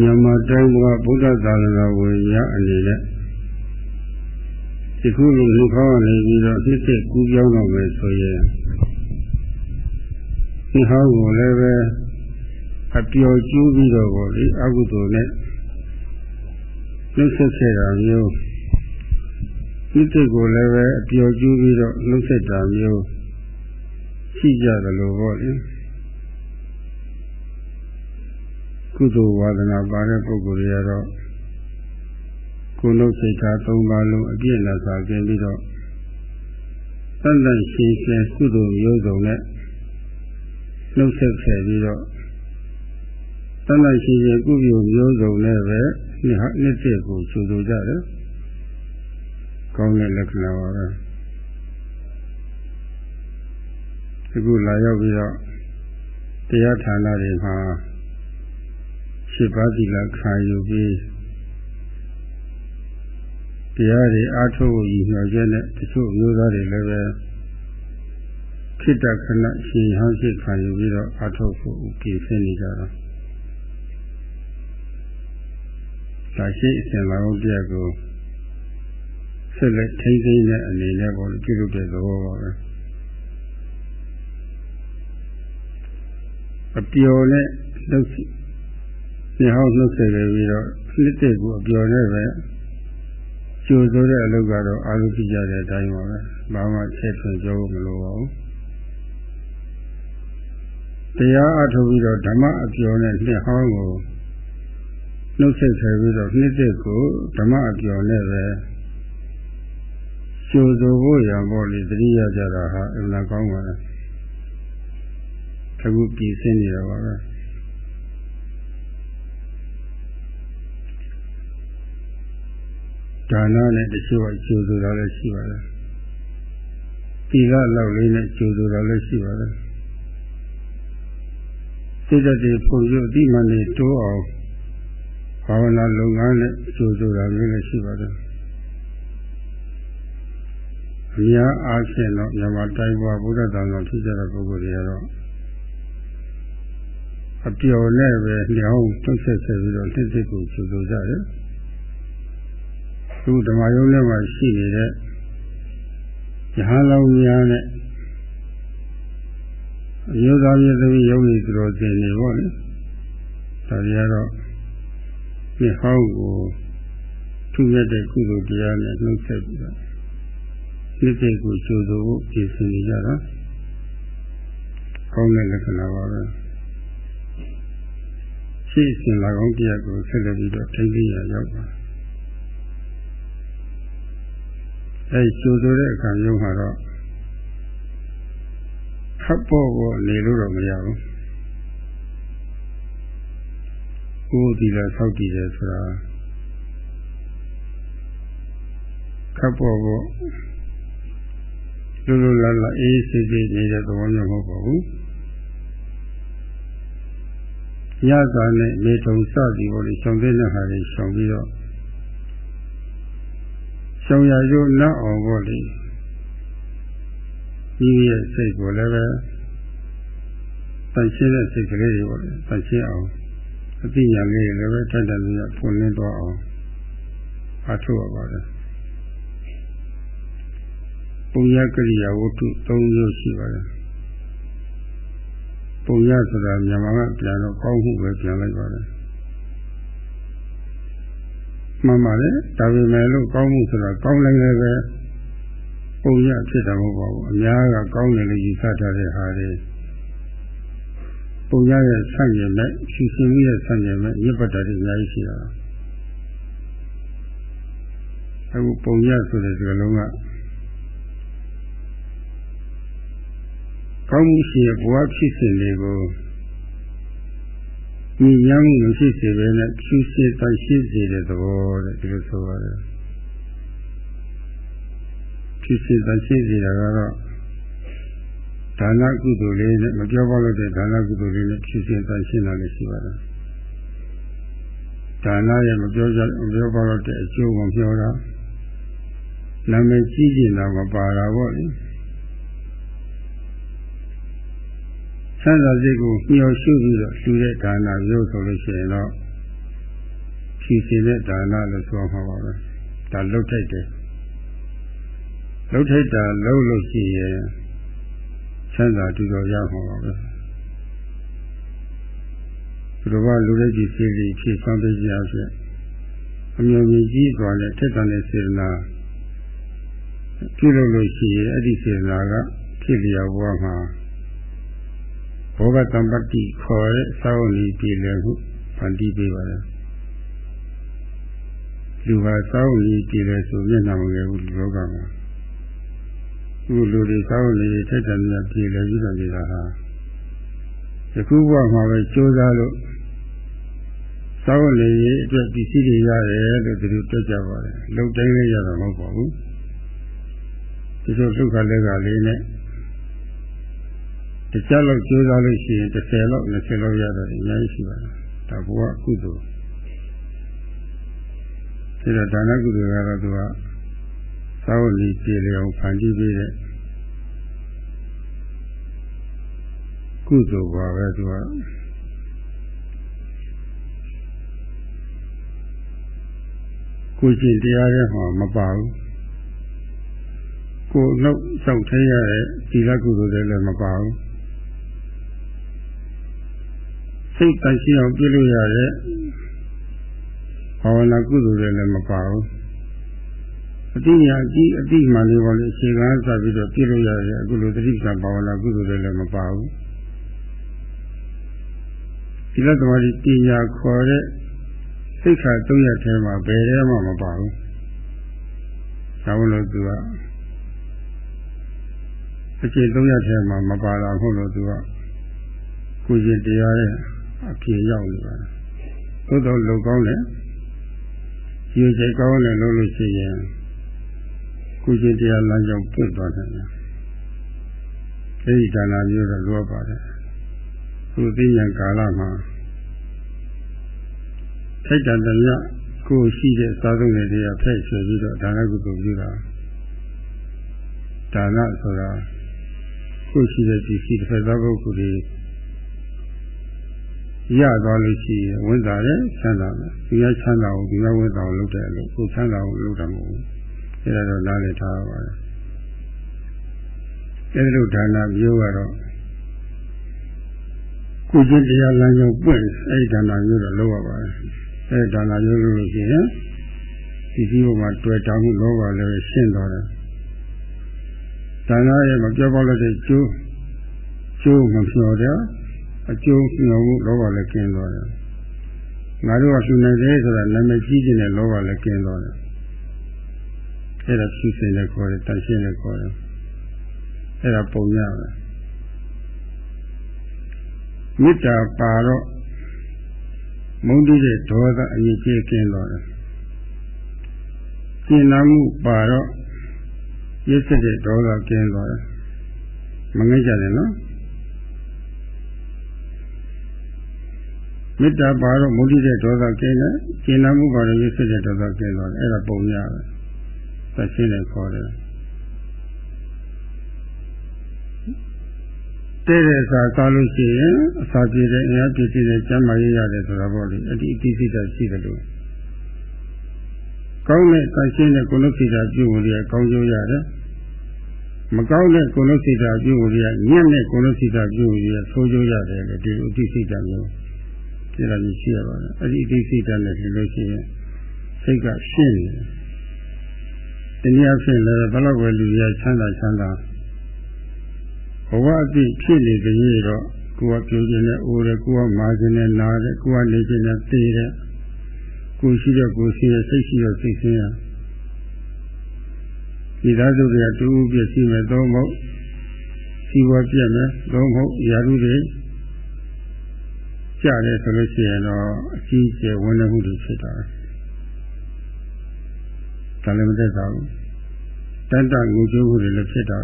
မြန်မာတိုင်းကဗုဒ္ဓသာသနာဝင်ရအနေနဲ့ဒီခုလိုလူခေါင်းနေပြီးတော့နှစ်သက်ကူးပြောင်းတော့မယ်ဆိုရင်ဒီဟောင်းကိုလည်းပဲအပျော်ကျူးပြီးတော့ပေါ့လေအကုသိုလ်နဲ့နှုတ်ဆက်ခဲ့တာမျိုးနှစ်သက်ကိုလည်းပဲအပျော်ကျူးပြီးတော့နှုတ်ဆက်တာမျိုးရှိကြတယ်လို့ပေါ့လေ ကုသိုလ်ဝါဒနာပါတဲ့ပုဂ္ဂိုလ်တွေကတော့ကိုယ်လုံးစိတ်ထားသုံးပါလုံးအပြည့်နဲ့စာကျင်းပြီးတော့တန်တန်ရှင်းရှင်းကုသိုလ်မျိုးစုံနဲ့နှုတ်ဆက်ခဲ့ပြီးတော့တန်တန်ရှင်းရှင်းကုသိုလ်မျိုးစုံနဲ့ပဲနှစ်ဟာနှစ်သက်ကိုချူဆိုကြတယ်ကောင်းတဲ့လက္ခဏာပါပဲအခုလာရောက်ပြီးတော့တရားဌာနတွေမှာ ရှစ်ပါးသီလခံယူပြီးတရားတွေအားထုတ်ဖို့ရည်ညွှန်ချက်နဲ့တချို့မျိုးသားတွေလည်းပဲခိတ္တခဏရှင်ဟောင်းရှိခံယူပြီးတော့အားထုတ်ဖို့ပြင်ဆင်နေကြတာဒါရှိအစဉ်လာအောင်တရားကိုဆက်လက်ထိန်းသိမ်းတဲ့အနေနဲ့ပေါ်ပြုလုပ်တဲ့သဘောပါပဲအပျော်နဲ့ နှုတ်ညဟောင်းနှုတ်ဆက်ပြီးတော့နှစ်တဲ့ကိုအပျော်နဲ့ပဲကျိုးဆိုတဲ့အလုပ်ကတော့အာရုံကြည့်ကြတဲ့အတိုင်းပါပဲဘာမှချက်ထွင်ပြောမလိုပါဘူးတရားအထုတ်ပြီးတော့ဓမ္မအပျော်နဲ့နှစ်ဟောင်းကိုနှုတ်ဆက်ခဲ့ပြီးတော့နှစ်တဲ့ကိုဓမ္မအပျော်နဲ့ပဲကျိုးဆိုဖို့ရံပေါ်လေတတိယကြတာဟာအမှန်ကောင်းပါလားအခုပြည်စင်းနေတာပါပဲ ဒါနနဲ့တချို့ကကျိုးဆိုတာလည်းရှိပါတယ်။ဒီကလောက်လေးနဲ့ကျိုးဆိုတာလည်းရှိပါတယ်။စိတ်ဓာတ်တွေပုံရုပ်အတိမန်တွေတိုးအောင်ဘာဝနာလုပ်ငန်းနဲ့ကျိုးဆိုတာမျိုးလည်းရှိပါတယ်။အများအားဖြင့်တော့မြန်မာတိုင်းပွားဗုဒ္ဓသာသနာဖြစ်ကြတဲ့ပုဂ္ဂိုလ်တွေကတော့အပျော်နဲ့ပဲလျောင်းထုတ်ဆက်ဆက်ပြီးတော့တစ်တစ်ကိုကျိုးဆိုကြတယ်။ သူဓမ္မယုံထဲမှာရှိနေတဲ့ယဟန်လောင်းများနဲ့အယောသားမြေသမီးယုံကြည်သူတော်စင်တွေပေါ့လေဒါတွေကတော့ဒီဟောင်းကိုသူရတဲ့ကုသိုလ်တရားနဲ့နှုတ်ဆက်ပြီးတော့ဒီစိတ်ကိုကျိုးဆိုဖို့ပြင်ဆင်နေကြတာကောင်းတဲ့လက္ခဏာပါပဲရှိစဉ်လာကောင်းတရားကိုဆက်လက်ပြီးတော့ထိန်းသိမ်းရရောက်ပါ အဲကျိုးဆိုတဲ့အခါမျိုးမှာတော့ခပ်ပေါ်ပေါ်နေလို့တော့မရဘူးကိုယ်ဒီလာဆောက်တည်တယ်ဆိုတာခပ်ပေါ်ပေါ်လူလူလာလာအေးစိတ်စိတ်နေတဲ့သဘောမျိုးမဟုတ်ပါဘူးညစာနဲ့နေထုံစသည်ပေါ်လေရှောင်တဲ့နဲ့ဟာတွေရှောင်ပြီးတော့ ရှောင်ရရုံနောက်အောင်ပေါ့လေဒီရဲ့စိတ်ကိုလည်းပဲတန်ရှင်းတဲ့စိတ်ကလေးတွေပေါ့လေတန်ရှင်းအောင်အသိဉာဏ်လေးတွေလည်းပဲတက်တက်ပြီးပွင့်လင်းသွားအောင်အထောက်ရပါတယ်ပုံရကရိယာဝတ္ထု၃မျိုးရှိပါတယ်ပုံရဆိုတာမြန်မာကပြန်တော့ကောင်းမှုပဲပြန်လိုက်ပါတယ် မှန်ပါတယ်ဒါပေမဲ့လို့ကောင်းမှုဆိုတာကောင်းလိုက်လည်းပဲပုံရဖြစ်တာမဟုတ်ပါဘူးအများကကောင်းတယ်လို့ယူဆထားတဲ့ဟာတွေပုံရရဲ့ဆန့်ကျင်မဲ့ဖြူစင်မှုရဲ့ဆန့်ကျင်မဲ့မြစ်ပတ်တာတွေအများကြီးရှိတာအခုပုံရဆိုတဲ့ဒီလုံးကကောင်းမှုရှိရဲ့ဘဝဖြစ်စဉ်တွေကို ညီရမ်းမှုမရှိစေဘဲနဲ့ဖြူစင်တန်ရှင်းစေတဲ့သဘောတဲ့ဒီလိုဆိုပါတယ်ဖြူစင်တန်ရှင်းစေတာကတော့ဒါနကုသိုလ်လေးနဲ့မပြောပါလို့တဲ့ဒါနကုသိုလ်လေးနဲ့ဖြူစင်တန်ရှင်းတာလည်းရှိပါတယ်ဒါနရဲ့မပြောကြမပြောပါလို့တဲ့အကျိုးကိုပြောတာနာမည်ကြီးကျင်တာမပါတာပေါ့လေ ဆန္ဒစိတ်ကိုမျှော်ရှုပြီးတော့လှူတဲ့ဒါနမျိုးဆိုလို့ရှိရင်တော့ဖြူစင်တဲ့ဒါနလို့ဆိုမှာပါပဲဒါလှုပ်ထိုက်တယ်လှုပ်ထိုက်တာလှုပ်လို့ရှိရင်ချမ်းသာတူတော်ရမှာပါပဲသူတော်ကလူလက်ကြီးစီစီဖြစ်ဆောင်ပေးကြအောင်ဖြင့်အမျိုးမျိုးကြီးစွာနဲ့ထက်သန်တဲ့စေတနာပြုလုပ်လို့ရှိရင်အဲ့ဒီစေတနာကဖြစ်လျော်ဘဝမှာ ဘောဂတံပတ္တိခေါ်တဲ့သာဝဏီပြည်လည်ဟုဖန်တီးပေးပါလေလူဟာသာဝဏီပြည်လည်ဆိုမျက်နှာမငယ်ဘူးဒီလောကမှာခုလူတွေသာဝဏီထက်တန်တဲ့ပြည်လည်ပြီးတော့နေတာဟာယခုဘဝမှာပဲကြိုးစားလို့သာဝဏီရဲ့အတွက်ပစ္စည်းတွေရတယ်လို့သူတို့တွေ့ကြပါတယ်လုံတိုင်းလေးရတာမဟုတ်ပါဘူးဒီလိုဒုက္ခလည်းကလေးနဲ့ တခြားလောက်ကြိုးစားလို့ရှိရင်30လောက်20လောက်ရတော့အများကြီးရှိပါတယ်ဒါဘုရားကုသိုလ်ဒီတော့ဒါနကုသိုလ်ကတော့သူကသာဝတိပြည်လျောင်ဖန်တီးပေးတဲ့ကုသိုလ်ပါပဲသူကကိုကျင့်တရားထဲမှာမပါဘူးကိုနှုတ်ဆောက်ထဲရတဲ့ဒီလကုသိုလ်တွေလည်းမပါဘူး စိတ်တန်ရှင်းအောင်ပြုလို့ရတဲ့ဘာဝနာကုသိုလ်တွေလည်းမပါဘူးအတိညာအကြီးအတိမှန်လေးပေါ်လေအခြေခံစပြီးတော့ပြုလို့ရတဲ့အခုလိုတတိကဘာဝနာကုသိုလ်တွေလည်းမပါဘူးဒီလက်တော်ဒီပညာခေါ်တဲ့စိတ်ခါသုံးရထဲမှာဘယ်ထဲမှမပါဘူးဒါဝင်လို့သူကအကျင့်သုံးရထဲမှာမပါတာဟုတ်လို့သူကကိုကျင့်တရားရဲ့ အပြေရောက်နေပါတယ်သို့တော်လုံကောင်းတယ်ရေချိတ်ကောင်းတယ်လို့လို့ရှိရင်ကိုကျင့်တရားလမ်းကြောင်းပြတ်သွားတယ်အဲဒီဒါနာမျိုးတော့လိုပါတယ်သူသိဉာဏ်ကာလမှာထိုက်တန်တဲ့ညကိုရှိတဲ့သာသုံးတွေတရားဖက်ဆွဲပြီးတော့ဒါနကုသိုလ်ပြုတာဒါနဆိုတာကိုရှိတဲ့ဒီရှိတစ်ဖက်သောပုဂ္ဂိုလ်တွေ ရသွားလို့ရှိရင်ဝန်တာတယ်ချမ်းသာတယ်ဒီကချမ်းသာကိုဒီကဝန်တာကိုလုပ်တယ်လို့ကိုချမ်းသာကိုလုပ်တာမဟုတ်ဘူးအဲဒါတော့နားလည်ထားပါပါတယ်အဲဒီလိုဒါနမျိုးကတော့ကိုကျင့်တရားလမ်းကြောင်းပွင့်အဲဒီဒါနမျိုးတော့လုပ်ရပါတယ်အဲဒါနမျိုးလုပ်လို့ရှိရင်ဒီစည်းပေါ်မှာတွေ့တာမှုလောဘလည်းရှင်းသွားတယ်ဒါနရဲ့မပြောပေါက်လို့တဲ့ကျိုးကျိုးမဖြော်တဲ့ အကျိုးမျှော်မှုလောဘလည်းကျင်းသွားတယ်ငါတို့ကလှူနိုင်တယ်ဆိုတာနာမည်ကြီးခြင်းနဲ့လောဘလည်းကျင်းသွားတယ်အဲ့ဒါဖြူစင်နဲ့ခေါ်တယ်တန်ရှင်းနဲ့ခေါ်တယ်အဲ့ဒါပုံရပဲမေတ္တာပါတော့မုန်းတိတဲ့ဒေါသအရင်ကျင်းကျင်းသွားတယ်ကျင်နာမှုပါတော့ရစ်စစ်တဲ့ဒေါသကျင်းသွားတယ်မငဲ့ကြတယ်နော် မေတ္တာပါတော့မုဒိတဲ့ဒေါသကျင်းတယ်ကျင်နာမှုပါတော့ရစ်စစ်တဲ့ဒေါသကျင်းသွားတယ်အဲ့ဒါပုံရပဲသက်ရှင်းတယ်ခေါ်တယ်တဲ့တဲ့စာစားလို့ရှိရင်အစာပြေတဲ့အင်အားပြည့်စုံတဲ့ကျန်းမာရေးရတယ်ဆိုတာပေါ့လေအတိအတိစိတ်ဓာတ်ရှိတယ်လို့ကောင်းတဲ့တန်ရှင်းတဲ့ကုလစိတ်ဓာတ်ပြုဖို့ရကောင်းကျိုးရတယ်မကောင်းတဲ့ကုလစိတ်ဓာတ်ပြုဖို့ရညံ့တဲ့ကုလစိတ်ဓာတ်ပြုဖို့ရဆိုးကျိုးရတယ်လေဒီအတိစိတ်ဓာတ်မျိုး ဒီလိုမျိုးရှိရပါတယ်အဲ့ဒီအတိစိတ်ဓာတ်နဲ့ဒီလိုရှိရင်စိတ်ကရှင်းနေတယ်တနည်းအားဖြင့်လည်းဘယ်လောက်ပဲလူရချမ်းသာချမ်းသာဘဝအပြည့်ဖြစ်နေကြရတော့ကိုယ်ကပြောခြင်းနဲ့အိုးတယ်ကိုယ်ကမာခြင်းနဲ့နားတယ်ကိုယ်ကနေခြင်းနဲ့သိတယ်ကိုယ်ရှိတဲ့ကိုယ်ရှိတဲ့စိတ်ရှိတဲ့စိတ်ဆင်းရဒီသားစုတွေကတူဦးပြည့်ရှိမယ်သုံးဖို့စီဝပြည့်မယ်သုံးဖို့ရာထူးတွေ ကြတယ်ဆိုလို့ရှိရင်တော့အကြီးကျယ်ဝန်နေမှုတွေဖြစ်တာဒါလည်းမသက်သာဘူးတန်တငိုကြိုးမှုတွေလည်းဖြစ်တာ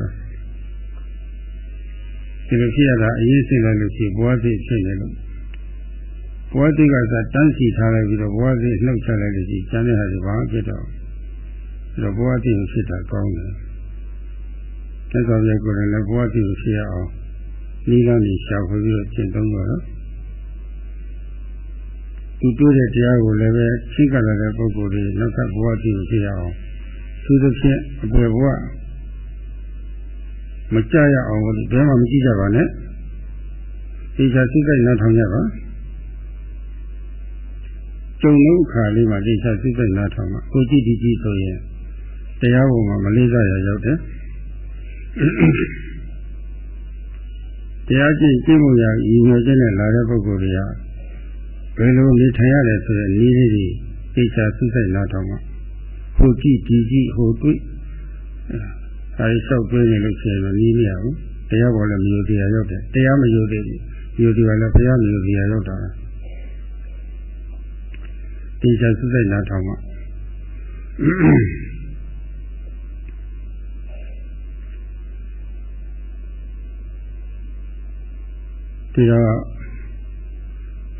ဒီလိုဖြစ်ရတာအရေးစိတ်လိုက်လို့ရှိဘဝသိဖြစ်နေလို့ဘဝသိကစားတန်းစီထားလိုက်ပြီးတော့ဘဝသိနှုတ်ဆက်လိုက်လို့ရှိကျန်တဲ့ဟာတွေဘာဖြစ်တော့အဲတော့ဘဝသိကိုဖြစ်တာကောင်းတယ်သက်တော်ရဲ့ကိုယ်လည်းဘဝသိကိုဖြစ်ရအောင်ဤကံကြီးရှာဖွေပြီးတော့ကျင့်သုံးကြတော့ သူတွေ့တဲ့တရားကိုလည်းပဲရှိကလာတဲ့ပုဂ္ဂိုလ်တွေနောက်ထပ်ဘဝတည်ကိုဖြစ်ရအောင်သူတို့ဖြင့်အပေဘဝမကြရအောင်လို့ဘယ်မှမကြည့်ကြပါနဲ့ဒီချာစိတ်ကိုနားထောင်ကြပါကြုံလို့ခါလေးမှာဒီချာစိတ်ကိုနားထောင်မှာကိုကြည့်ဒီကြည့်ဆိုရင်တရားပေါ်မှာမလေးစားရရောက်တယ်တရားကျင့်ကျင့်မှုရည်ရွယ်ချက်နဲ့လာတဲ့ပုဂ္ဂိုလ်တွေက ဘယ်လိုနေထိုင်ရတယ်ဆိုတဲ့နည်းလေးတွေသိချာသိစိတ်နားထောင်မှာဟိုကြည့်ဒီကြည့်ဟိုတွေ့အဲဒီလျှောက်တွေ့နေလို့ရှိရင်မနည်းမရဘူးတရားပေါ်လည်းမယုံတရားရောက်တယ်တရားမယုံသေးဘူးယုံတရားလည်းဘုရားမယုံတရားရောက်တာသိချာသိစိတ်နားထောင်မှာဒီတော့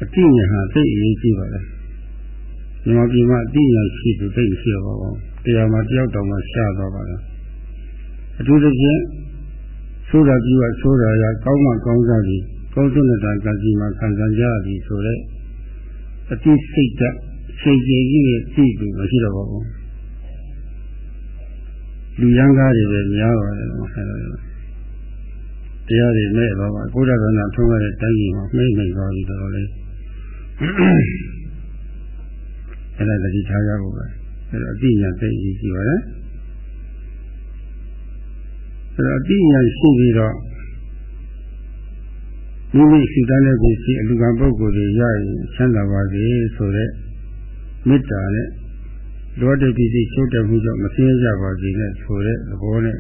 အတိညာဟာသိအရေးကြီးပါလေမြန်မာပြည်မှာအတိညာရှိသူသိရှိရပါဘောတရားမှာတယောက်တောင်မှရှားတော့ပါလားအထူးသဖြင့်ဆိုးတာပြီးတော့ဆိုးတာရကောင်းမှကောင်းစားပြီးကောင်းစွတဲ့တာကကြီးမှာခံစားကြရပြီဆိုတော့အတိစိတ်ကစိတ်ကြီးကြီးရဲ့သိသူမရှိတော့ပါဘူးလူရန်ကားတွေပဲများပါတယ်ဟဲ့လို့တရားတွေမဲ့တော့ပါကိုယ်တော်ကနာထုံးရတဲ့တိုင်းကြီးမှာမိမ့်မိန်သွားပြီတော်လေး အဲ့ဒါတတိထားရဖို့ပဲအဲ့တော့အတိညာသိကြီးရှိပါလေအဲ့တော့အတိညာရှိပြီးတော့မိမိရှိတဲ့ပစ္စည်းအလူကံပုဂ္ဂိုလ်တွေရရင်ချမ်းသာပါစေဆိုတဲ့မေတ္တာနဲ့လောတဲ့ပစ္စည်းရှုတ်တဲ့မှုကြောင့်မဆင်းရဲကြပါစေနဲ့ဆိုတဲ့သဘောနဲ့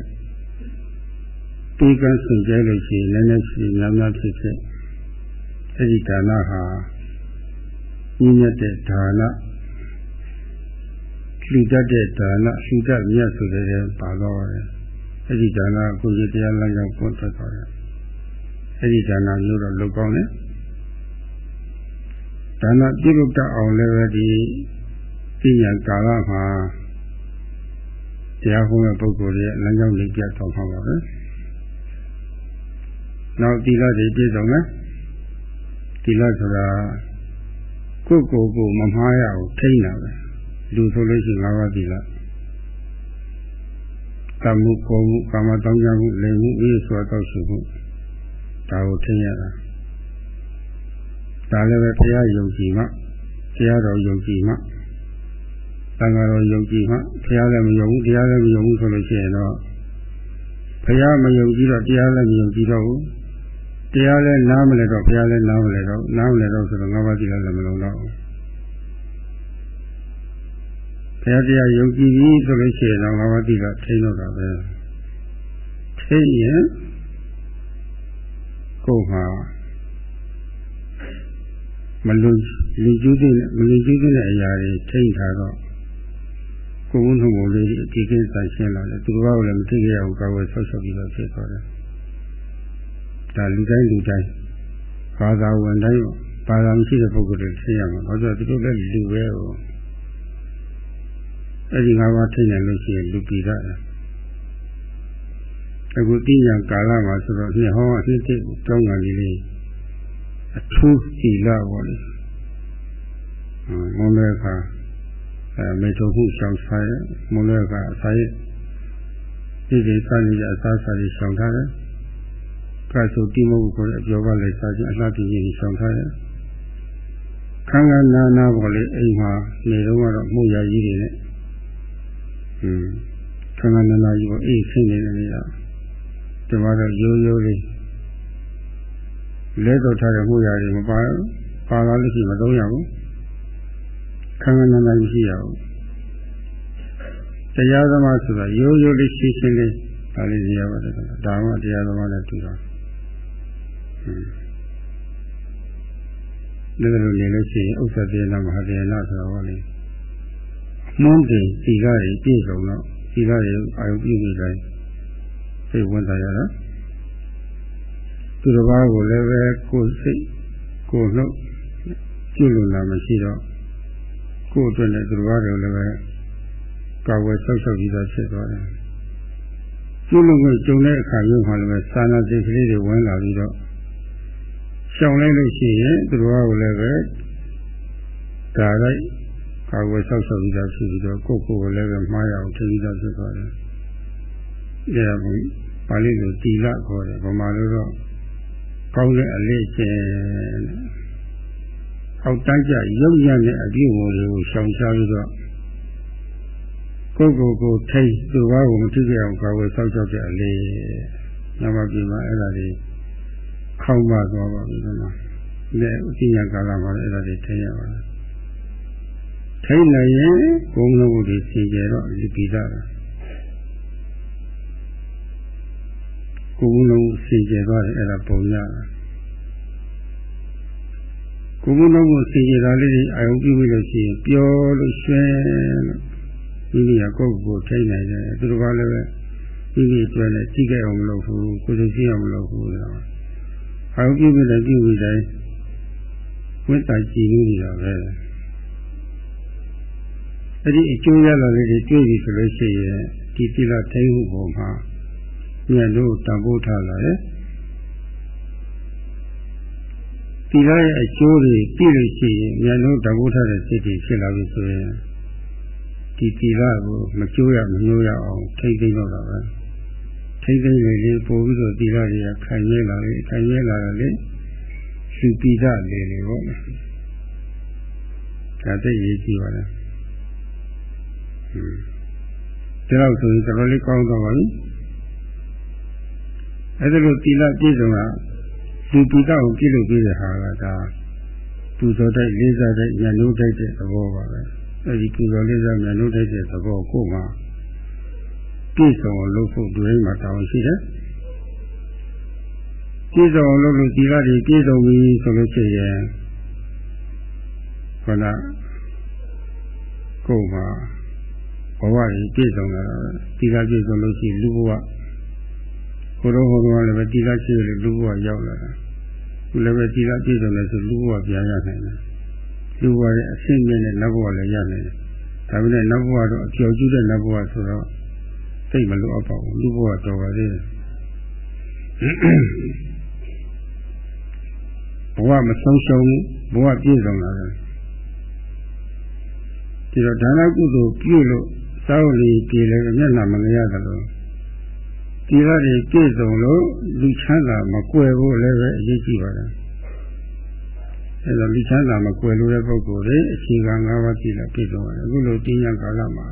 တေကံစင်ကြဲလို့ရှိရင်လည်းလည်းရှိများများဖြစ်ဖြစ်အဲ့ဒီဒါနဟာ ညဉ့်ညက်တဲ့ဒါနလှူတတ်တဲ့ဒါနလှူတတ်မြတ်ဆိုတဲ့ပါတော့တယ်အဲ့ဒီဒါနကိုကြီးတရားလမ်းကြောင်းပွင့်ထွက်သွားတယ်အဲ့ဒီဒါနမျိုးတော့လောက်ကောင်းတယ်ဒါနပြုလုပ်တတ်အောင်လည်းပဲဒီပြညာကာလမှာတရားဟောတဲ့ပုဂ္ဂိုလ်ရဲ့လမ်းကြောင်းလေးပြတ်သွားမှာပါပဲ။နောက်သီလတွေပြည့်စုံမယ်သီလဆိုတာ ကိုယ့်ကိုယ်ကိုမမှားရအောင်ထိန်းတာပဲလူဆိုလို့ရှိရင်ငါးပါးသီလကမ္မှုကိုမှုကာမတောင်းကြမှုလိမ်မှုအေးဆိုတော့ရှိမှုဒါကိုထိန်းရတာဒါလည်းပဲဘုရားယုံကြည်မှဘုရားတော်ယုံကြည်မှသံဃာတော်ယုံကြည်မှဘုရားလည်းမယုံဘူးတရားလည်းမယုံဘူးဆိုလို့ရှိရင်တော့ဘုရားမယုံကြည်တော့တရားလည်းမယုံကြည်တော့ဘူး တရားလဲနားမလဲတော့ဘုရားလဲနားမလဲတော့နားမလဲတော့ဆိုတော့ငါးပါးကြည့်လိုက်လည်းမလုံးတော့ဘူးဘုရားတရားယုံကြည်ပြီဆိုလို့ရှိရင်တော့ငါးပါးကြည့်တော့ထိန်းတော့တာပဲထိန်းရင်ကိုယ်မှာမလူလူကျူးတဲ့မလူကျူးတဲ့အရာတွေထိန်းထားတော့ကိုယ်ဝန်းထုံကိုလေးအကြည့်ကင်းဆိုင်ရှင်းလာတယ်သူတို့ကလည်းမသိကြရဘူးကာဝယ်ဆောက်ရှောက်ပြီးတော့ဖြစ်သွားတယ် ဒါလူတိုင်းလူတိုင်းဘာသာဝင်တိုင်းဘာသာမရှိတဲ့ပုဂ္ဂိုလ်တွေသိရမှာဘာလို့သူတို့လည်းလူပဲဟောအဲ့ဒီငါးပါးထိနေလို့ရှိရင်လူပြည်ရတယ်အခုတိညာကာလမှာဆိုတော့ဒီဟောအဖြစ်တစ်တောင်းတာလေးလေးအထူးသီလပေါ့လေမွန်လဲခါအဲမေတ္တာမှုရှောင်စားရမွန်လဲခါအစာရဒီဒီစာရည်အစားစာရည်ရှောင်ထားတယ် ကဆိုတိမဟုတ်ကိုအပြောပါလိုက်စားခြင်းအလှပြင်းကြီးဆောင်ထားတယ်ခန်းကနာနာပေါ်လေအိမ်မှာနေတော့ကတော့မှုရကြီးတွေနဲ့อืมခန်းကနာနာကြီးပေါ်အိမ်ဆင်းနေတဲ့နေရာဒီမှာတော့ရိုးရိုးလေးလဲတော့ထားတဲ့မှုရတွေမပါပါလာလို့ရှိမသုံးရဘူးခန်းကနာနာကြီးရှိရအောင်တရားသမားဆိုတာရိုးရိုးလေးရှင်းရှင်းလေးဒါလေးရပါတယ်ဒါမှတရားသမားနဲ့တူတာ လည်းလိုနေလို့ရှိရင်ဥစ္စာပြေနာမဟာပြေနာဆိုတော့လေမွန်းတယ်ဒီကားကြီးပြည့်စုံတော့ဒီကားကြီးအာယုပြုနေတိုင်းစိတ်ဝင်စားရတာသူတစ်ပါးကိုလည်းပဲကိုယ်စိတ်ကိုယ်နှုတ်ကျွလို့လာမရှိတော့ကိုယ်အတွက်လည်းသူတစ်ပါးတွေလည်းပဲကာဝယ်ဆောက်ရှောက်ပြီးသားဖြစ်သွားတယ်ကျွလို့ကိုကြုံတဲ့အခါမျိုးမှာလည်းစာနာစိတ်ကလေးတွေဝင်လာပြီးတော့ ရှောင်လိုက်လို့ရှိရင်သူတို့ကလည်းပဲဒါလိုက်ကာဝယ်ဆောက်ရှောက်ပြီးသားဖြစ်ပြီးတော့ကိုယ့်ကိုယ်ကိုလည်းပဲမှားရအောင်ထိပြီးသားဖြစ်သွားတယ်။အဲဒါကပါဠိလိုတီလခေါ်တယ်ဗမာလိုတော့ကောင်းတဲ့အလေးကျင့်အောက်တန်းကြရုပ်ရတဲ့အပြည့်အဝတွေကိုရှောင်ရှားပြီးတော့ကိုယ့်ကိုယ်ကိုထိတ်သူဘာကိုမထိကြအောင်ကာဝယ်ဆောက်ရှောက်တဲ့အလေးညမပြေမှာအဲ့ဒါတွေ ခေါင်းမသွားပါပြီနော်။ဒီအသိဉာဏ်ကာလမှာအဲ့ဒါတွေထိရပါတယ်။ထိနိုင်ရင်ဘုံလုံးတွေစီကြတော့ဒီပိတာပါ။ကိုယ်လုံးစီကျသွားတယ်အဲ့ဒါပုံရတာကိုယ်လုံးကိုစီကျတာလေးတွေအာယုပြုပြီးလို့ရှိရင်ပျော်လို့ရွှင်လို့မိမိကကိုယ့်ကိုယ်ထိနိုင်တယ်သူတို့ကလည်းပဲမိမိအတွက်လည်းကြည့်ကြအောင်မလုပ်ဘူးကိုယ်စိတ်ကြည့်အောင်မလုပ်ဘူးလား အာယုပြုပြီးလည်းပြုပြီးတိုင်းဝိတ္တကြည်လို့နေတာပဲအဲ့ဒီအကျိုးရလာလေးတွေတွေ့ပြီဆိုလို့ရှိရင်ဒီသီလထိမှုပေါ်မှာမြတ်လို့တန်ဖိုးထားလာတယ်ဒီလိုရဲ့အကျိုးတွေပြည့်လို့ရှိရင်မြတ်လို့တန်ဖိုးထားတဲ့စိတ်တွေဖြစ်လာပြီဆိုရင်ဒီသီလကိုမကျိုးရမညှိုးရအောင်ထိမ့်သိမ်းတော့တာပဲ ထိမ့်သိမ်းလေလေပို့ပြီးတော့သီလတွေကခံရလာလေခံရလာတယ်လေစုပိဒလေလေပေါ့ဒါသိရေးကြည့်ပါလားဟွန်းဒါတော့ဆိုရင်တော်တော်လေးကောင်းတော့ပါပြီအဲ့ဒါလိုတိလပြည့်စုံတာဒီပိကကိုပြည့်လို့ပြည့်တဲ့ဟာကဒါပူဇော်တိုက်လေးစားတိုက်ညှိုးတိုက်တဲ့သဘောပါပဲအဲ့ဒီပူဇော်လေးစားညှိုးတိုက်တဲ့သဘောကိုမှ ပြည့်စုံအောင်လုပ်ဖို့ဒီမှာတောင်းရှိတယ်ပြည့်စုံအောင်လုပ်လို့ဒီကတွေပြည့်စုံပြီဆိုလို့ရှိရင်ခန္ဓာကိုယ်မှာဘဝကြီးပြည့်စုံလာတာဒီကပြည့်စုံလို့ရှိရင်လူဘဝကိုတော့ဟောတော့လည်းပဲတိလရှိလို့လူဘဝရောက်လာတာခုလည်းပဲတိလပြည့်စုံလဲဆိုလူဘဝပြန်ရနိုင်တယ်လူဘဝရဲ့အဆင့်မြင့်တဲ့နောက်ဘဝလည်းရနိုင်တယ်ဒါပေမဲ့နောက်ဘဝတော့အကျော်ကျူးတဲ့နောက်ဘဝဆိုတော့ သိမလို့အပ်ပါဘူးလူဘဝတော်ပါသေးတယ်ဘဝမဆုံးရှုံးဘဝပြည့်စုံလာတယ်ဒီတော့ဒါနကုသိုလ်ပြုလို့စောင့်လေပြေလည်းမျက်နှာမငရသလိုဒီရတွေပြည့်စုံလို့လူချမ်းသာမကွယ်ဖို့လည်းပဲအရေးကြီးပါတယ်အဲဒါလူချမ်းသာမကွယ်လို့တဲ့ပုဂ္ဂိုလ်တွေအခြေခံ၅ပါးကြည့်လာပြည့်စုံတယ်အခုလိုတင်းရကာလမှာ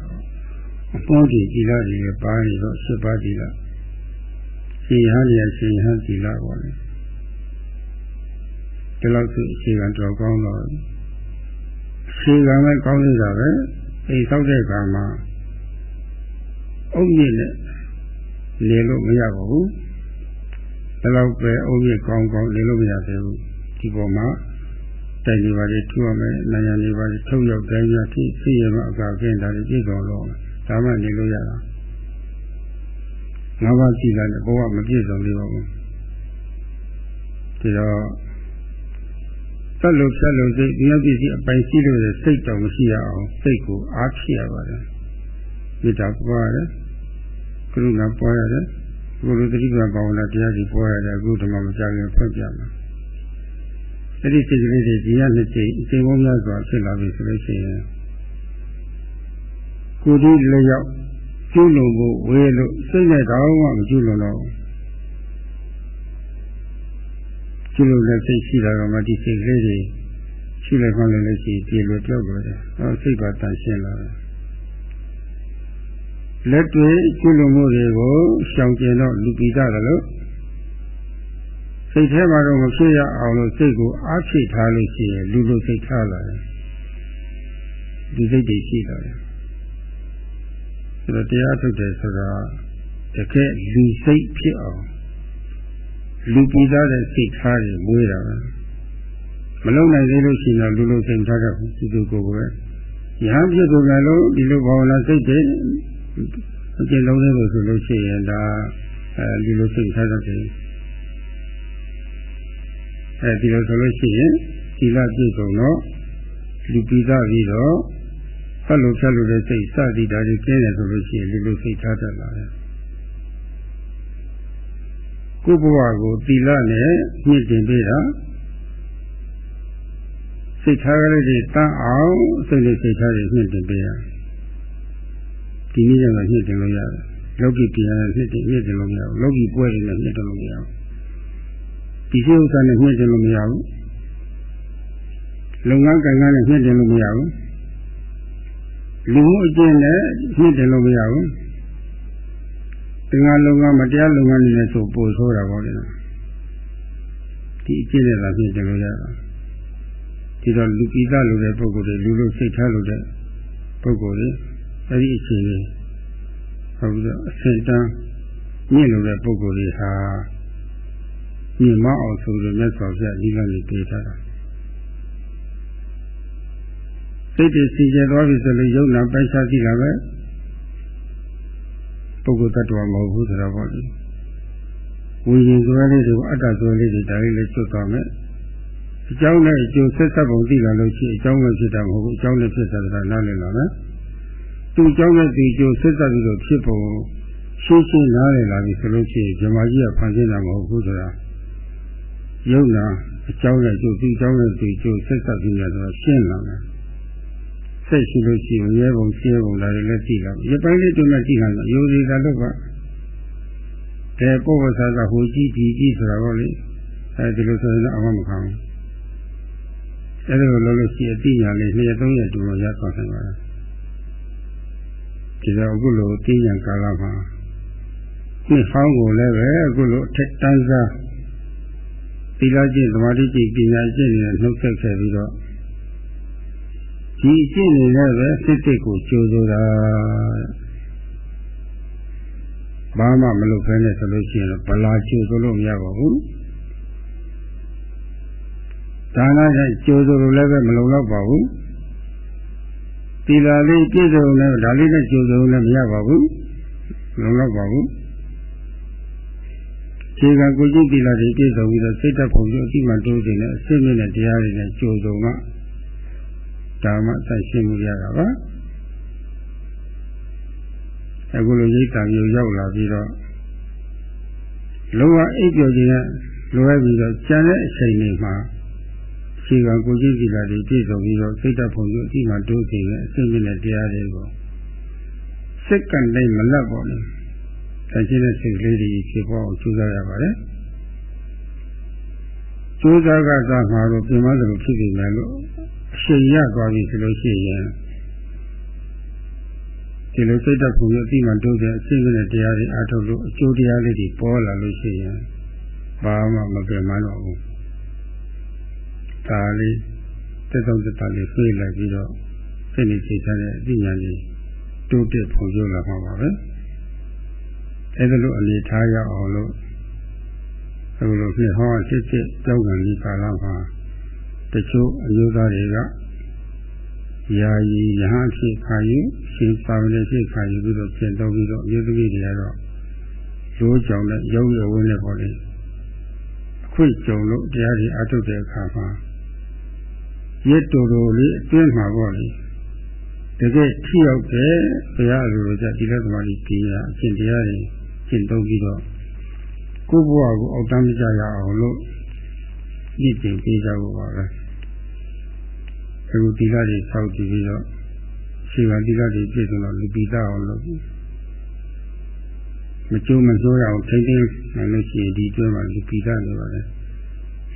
အပေါ်ကြီးဒီရတွေပါနေတော့၈ပါးဒီရရှင်ဟန်ရရှင်ဟန်ဒီရပါလေဒီလောက်ဆိုအခြေခံတော်ကောင်းတော့အခြေခံလည်းကောင်းနေတာပဲအိမ်ဆောက်တဲ့အခါမှာအုပ်မြင့်နဲ့နေလို့မရပါဘူး။ဒါတော့ပဲအုပ်ရကောင်းကောင်းနေလို့မရသေးဘူး။ဒီပေါ်မှာတိုင်နေပါလေထူရမယ်၊နိုင်ရနေပါလေထုတ်ရောက်တိုင်းရထိသိရမှာအကာကင်းတာတွေပြည့်စုံလို့ ဒါမှနေလို့ရတာ။ငါးပါးကြည့်လိုက်ဘဝမပြည့်စုံသေးပါဘူး။ဒီတော့သတ်လို့ဖြတ်လို့စိတ်ဉာဏ်ပစ္စည်းအပိုင်ရှိလို့စိတ်တောင်မရှိရအောင်စိတ်ကိုအားဖြစ်ရပါတယ်။မေတ္တာပွားရတယ်ကရုဏာပွားရတယ်ကိုလိုတတိပဘာဝနာတရားကြီးပွားရတယ်အခုဓမ္မမကြခင်ဖွင့်ပြမှာအဲ့ဒီစိတ်ကလေးတွေဒီရနှစ်ချိန်အချိန်ပေါင်းများစွာဖြစ်လာပြီဆိုလို့ရှိရင် ကိုဒီလျောက်ကျူးလွန်ဖို့ဝေးလို့စိတ်နဲ့တောင်းမှမကျူးလွန်တော့ကျူးလွန်တဲ့စိတ်ရှိတာကမှဒီစိတ်ကလေးတွေရှိလိုက်မှလည်းရှိပြေလို့ပြောက်တော့တယ်ဟောစိတ်ပါတန်ရှင်းလာတယ်လက်တွေကျွလွန်မှုတွေကိုရှောင်ကျင်တော့လူပိသတယ်လို့စိတ်ထဲမှာတော့မဖြစ်ရအောင်လို့စိတ်ကိုအားဖြည့်ထားလို့ရှိရင်လူလိုစိတ်ထားလာတယ်ဒီစိတ်တွေရှိလာတယ် ဆိုတော့တရားထုတ်တယ်ဆိုတာတကယ်လူစိတ်ဖြစ်အောင်လူပိသတဲ့စိတ်ထားတွေမွေးတာပဲမလုံနိုင်သေးလို့ရှိရင်လူလိုစိတ်ထားတဲ့သူသူကိုယ်ကိုပဲရဟန်းဖြစ်ကုန်တယ်လို့ဒီလိုဘာဝနာစိတ်တွေအကျဉ်းလုံးလေးလို့ဆိုလို့ရှိရင်ဒါအဲဒီလိုစိတ်ထားတတ်တယ်အဲဒီလိုဆိုလို့ရှိရင်သီလပြည့်စုံတော့လူပိသပြီးတော့ ဖတ်လို့ဖြတ်လို့တဲ့စိတ်စသည်ဒါတွေကျင်းတယ်ဆိုလို့ရှိရင်လူလိုစိတ်ထားတတ်လာတယ်ကိုယ်ဘဝကိုသီလနဲ့ညှင့်တင်ပေးတာစိတ်ထားကလေးတွေတန်းအောင်စိတ်နဲ့စိတ်ထားတွေမြင့်တင်ပေးရဒီနည်းနဲ့မြင့်တင်လို့ရတယ်လောကီတရားနဲ့မြင့်တင်မြင့်တင်လို့မရဘူးလောကီပွဲတွေနဲ့မြင့်တင်လို့မရဘူးဒီစိဥစ္စာနဲ့မြင့်တင်လို့မရဘူးလုပ်ငန်းကိုင်ကနဲ့မြင့်တင်လို့မရဘူး လူမှုအကျင့်နဲ့မြင့်တင်လို့မရဘူးတရားလုပ်ငန်းမတရားလုပ်ငန်းတွေနဲ့ဆိုပို့ဆိုးတာပေါ့လေဒီအကျင့်နဲ့လာမြင့်တင်လို့ရတာဒီတော့လူပိသလိုတဲ့ပုဂ္ဂိုလ်တွေလူလို့စိတ်ထားလို့တဲ့ပုဂ္ဂိုလ်တွေအဲ့ဒီအခြေအနေဟုတ်ပြီးတော့အစိတ်တန်းမြင့်လို့တဲ့ပုဂ္ဂိုလ်တွေဟာမြင့်မအောင်ဆိုလို့မြတ်စွာဘုရားဤကနေပေးထားတာ စိတ်တည်စီကျသွားပြီဆိုလို့ယုံနာပိုက်ခြားကြည့်လာပဲပုဂ္ဂိုလ်တ attva မဟုတ်ဘူးဆိုတော့ပေါ့လေဝိညာဉ်စွဲလေးတွေကိုအတ္တစွဲလေးတွေဒါလေးလေးကျွတ်သွားမယ်အကြောင်းနဲ့အကျိုးဆက်ဆက်ပုံသိလာလို့ရှိရင်အကြောင်းနဲ့ဖြစ်တာမဟုတ်ဘူးအကြောင်းနဲ့ဖြစ်တာကနားလည်လာမယ်သူအကြောင်းနဲ့ဒီအကျိုးဆက်ဆက်ပြီးတော့ဖြစ်ပုံရှင်းရှင်းနားလည်လာပြီဆိုလို့ရှိရင်ဇမာကြီးကဖန်ဆင်းတာမဟုတ်ဘူးဆိုတာယုံနာအကြောင်းနဲ့အကျိုးဒီအကြောင်းနဲ့ဒီအကျိုးဆက်ဆက်ပြီးတော့ရှင်းလာမယ် ဆက်ရှိလို့ရှိရင်ရဲပုံရှင်းပုံဒါတွေလည်းသိလာပြီရပိုင်းလေးတုန်းကသိလာတော့ယုံစီတာတော့ကအဲပုဗ္ဗဆာကဟိုကြည့်ဒီကြည့်ဆိုတာပေါ့လေအဲဒီလိုဆိုရင်တော့အမှမခံဘူးအဲဒီလိုလုပ်လို့ရှိရင်အတိညာလေးနှစ်ရက်သုံးရက်တူလို့ရသွားနိုင်ပါတယ်ဒီတော့အခုလိုအတိညာကာလမှာနှစ်ဟောင်းကိုလည်းပဲအခုလိုအထက်တန်းစားသီလကျင့်သမာဓိကျင့်ပညာကျင့်နေတဲ့နှုတ်ဆက်ခဲ့ပြီးတော့ ဒီအကျင့်တွေလည်းပဲစိတ်စိတ်ကိုကြိုးဆိုတာဘာမှမလုပ်ဖဲနဲ့ဆိုလို့ရှိရင်ဗလာကြိုးဆိုလို့မရပါဘူးဒါနနဲ့ကြိုးဆိုလို့လည်းပဲမလုံလောက်ပါဘူးသီလလေးပြည့်စုံလည်းဒါလေးနဲ့ကြိုးဆိုလည်းမရပါဘူးလုံလောက်ပါဘူးခြေကကိုကြည့်သီလတွေပြည့်စုံပြီးတော့စိတ်တက်ပုံပြအတိမှတိုးနေတဲ့အစစ်မြင့်တဲ့တရားတွေနဲ့ကြိုးစုံက ဒါမှဆက်ရှင်းမှုရတာပါအခုလိုရိတ်တံမျိုးရောက်လာပြီးတော့လောကအိပ်ပျော်ခြင်းနဲ့လွယ်ပြီးတော့ကျန်တဲ့အချိန်တွေမှာခြေကကိုကြည့်ကြည့်လာပြီးပြည့်စုံပြီးတော့စိတ်တပုံမျိုးအတိမှတိုးနေတဲ့အစစ်မြင့်တဲ့တရားတွေကိုစိတ်ကလည်းမလတ်ပါဘူးဆန့်ကျင်တဲ့စိတ်ကလေးတွေဖြစ်ပေါ်အောင်ကြိုးစားရပါတယ်ကြိုးစားကစားမှာတော့ပြင်မလို့ဖြစ်နေတယ်လို့ အချိန်ရသွားပြီဆိုလို့ရှိရင်ဒီလိုစိတ်တက်ဖို့ရပြီးမှတိုးတဲ့အရှင်းတဲ့တရားတွေအားထုတ်လို့အကျိုးတရားလေးတွေပေါ်လာလို့ရှိရင်ဘာမှမပြတ်မတော့ဘူးဒါလေးတက်တော့တက်လေးပြေးလိုက်ပြီးတော့စိတ်နဲ့ချိန်ထားတဲ့အသိဉာဏ်ကြီးတိုးတက်ဖွံ့ဖြိုးလာမှာပါပဲအဲဒါလို့အနေထားရအောင်လို့အခုလိုဖြစ်ဟောဖြစ်ဖြစ်ကြောက်ကန်ဒီကာလမှာ တချို့အမျိုးသားတွေကယာယီယဟန်ဖြစ်ခါယူရှင်သာမဏေဖြစ်ခါယူပြီးတော့ပြင်တော့ပြီးတော့အမျိုးသမီးတွေကတော့ရိုးကြောင်နဲ့ရုပ်ရဝင်းနဲ့ပေါ့လေအခွင့်ကြုံလို့တရားတွေအထုတ်တဲ့အခါမှာရစ်တူတူလေးအတွင်းမှာပေါ့လေတကယ်ထိရောက်တယ်ဘုရားလိုလိုကြဒီလက်သမားကြီးကြီးရအရှင်တရားတွေရှင်းသုံးပြီးတော့ကိုယ့်ဘဝကိုအောက်တန်းမကြရအောင်လို့ညှိတင်ပေးကြဖို့ပါပဲ အခုဒီကတွေဆောက်ကြည့်ပြီးတော့ရှိပါဒီကတွေပြည့်စုံတော့လူပိသအောင်လို့မကျိုးမစိုးရအောင်ထိမ့်သိမ်းနိုင်လို့ရှိရင်ဒီကျွဲမှာလူပိသနေပါလေ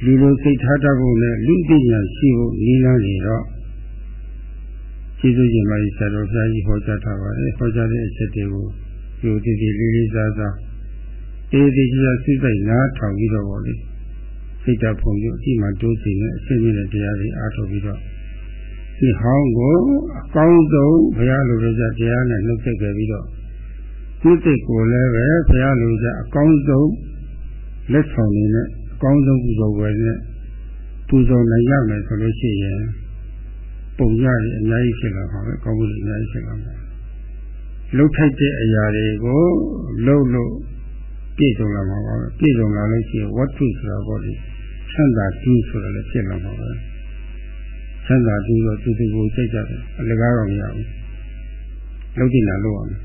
လူလိုစိတ်ထားတတ်ဖို့နဲ့လူပညာရှိဖို့နည်းလမ်းတွေတော့ကျေးဇူးရှင်မကြီးဆရာတော်ဘုရားကြီးဟောကြားထားပါတယ်ဟောကြားတဲ့အချက်တွေကိုဒီတည်တည်လေးလေးစားစားတေးသေးကြီးစိတ်ပိုက်နားထောင်ပြီးတော့ဗောလေစိတ်ဓာတ်ဖုံပြီးအပြီးမှတိုးစီနဲ့အစစ်မြင့်တဲ့တရားတွေအားထုတ်ပြီးတော့ ဒီဟောင်းကိုအကောင်းဆုံးဘုရားလိုကြတရားနဲ့နှုတ်ဆက်ခဲ့ပြီးတော့ဒီစိတ်ကိုလည်းပဲဘုရားလိုကြအကောင်းဆုံးလက်ဆောင်နေနဲ့အကောင်းဆုံးပူဇော်ဝယ်နဲ့ပူဇော်နိုင်ရမယ်ဆိုလို့ရှိရင်ပုံရည်အများကြီးဖြစ်လာပါပဲကောင်းမှုအများကြီးဖြစ်လာပါလှုပ်ထိုက်တဲ့အရာတွေကိုလှုပ်လို့ပြည့်စုံလာမှာပါပဲပြည့်စုံလာလို့ရှိရင်ဝတ္ထုဆိုတာပေါ့လေဆန္ဒတူးဆိုတာလည်းဖြစ်လာမှာပဲ ဆန္ဒတူးတော့သူသူကိုစိတ်ကြတယ်အလကားတော့မရဘူးလှုပ်တင်တာလုပ်ရမယ်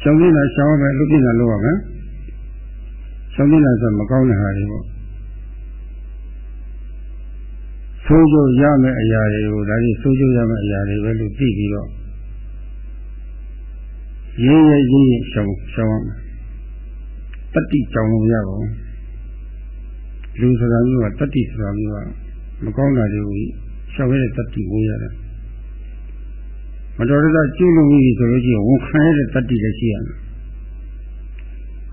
ရှောင်းနေတာရှောင်းရမယ်လှုပ်တင်တာလုပ်ရမယ်ရှောင်းနေတာဆိုမကောင်းတဲ့ဟာတွေပေါ့ဆဆိုးကျိုးရမယ့်အရာတွေကိုဒါကြီးဆိုးကျိုးရမယ့်အရာတွေပဲလို့သိပြီးတော့ရင်းရရင်းရရှောင်ရှောင်အောင်တတိကြောင်လို့ရပါဘူးလူဆိုတာမျိုးကတတိဆိုတာမျိုးက မကောင်းတာတွေကိုရှောင်ရတဲ့တတိကိုရတယ်မတော်တဆကျุလို့ပြီဆိုလို့ရှိရင်ဝန်ခံရတဲ့တတိလည်းရှိရမယ်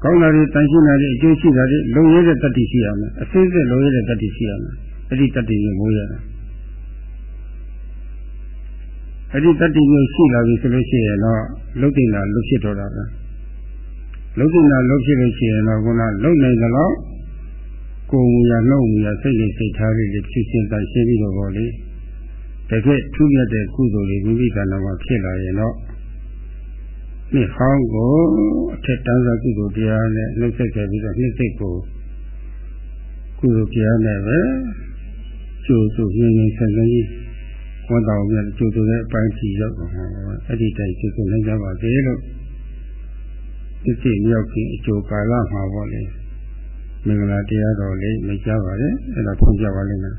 ကောင်းတာတွေတန်ရှင်းတာတွေအကျိုးရှိတာတွေလုံရတဲ့တတိရှိရမယ်အစစ်စစ်လုံရတဲ့တတိရှိရမယ်အဲ့ဒီတတိကိုမိုးရတယ်အဲ့ဒီတတိမျိုးရှိလာပြီဆိုလို့ရှိရင်တော့လုတ်တင်တာလုတ်ဖြစ်တော့တာပဲလုတ်တင်တာလုတ်ဖြစ်လို့ရှိရင်တော့ခုနလုတ်နိုင်သလောက် ကိုယ်မူရနှုတ်မူရစိတ်နဲ့စိတ်ထားလေးတွေဖြစ်ရှင်းတန်ရှင်းပြီးတော့ဗောလေတကယ်ထူးမြတ်တဲ့ကုသိုလ်တွေမိမိကံတော်မှာဖြစ်လာရင်တော့နှစ်ဟောင်းကိုအထက်တန်းစားကုသိုလ်တရားနဲ့နှုတ်ဆက်ခဲ့ပြီးတော့နှစ်စိတ်ကိုကုသိုလ်တရားနဲ့ပဲကျိုးကျိုးရင်းရင်းဆန်းဆန်းကြီးဝန်တော်ပြန်ကျိုးကျိုးတဲ့အပိုင်းစီရောက်တော့အဲ့ဒီတိုင်ကျိုးကျိုးနိုင်ကြပါစေလို့ဒီစိတ်မြောက်ခြင်းအကျိုးကာလမှာပေါ့လေ မင်္ဂလာတရားတော်လေးမကြားပါနဲ့အဲ့ဒါဖွင့်ပြပါလိမ့်မယ်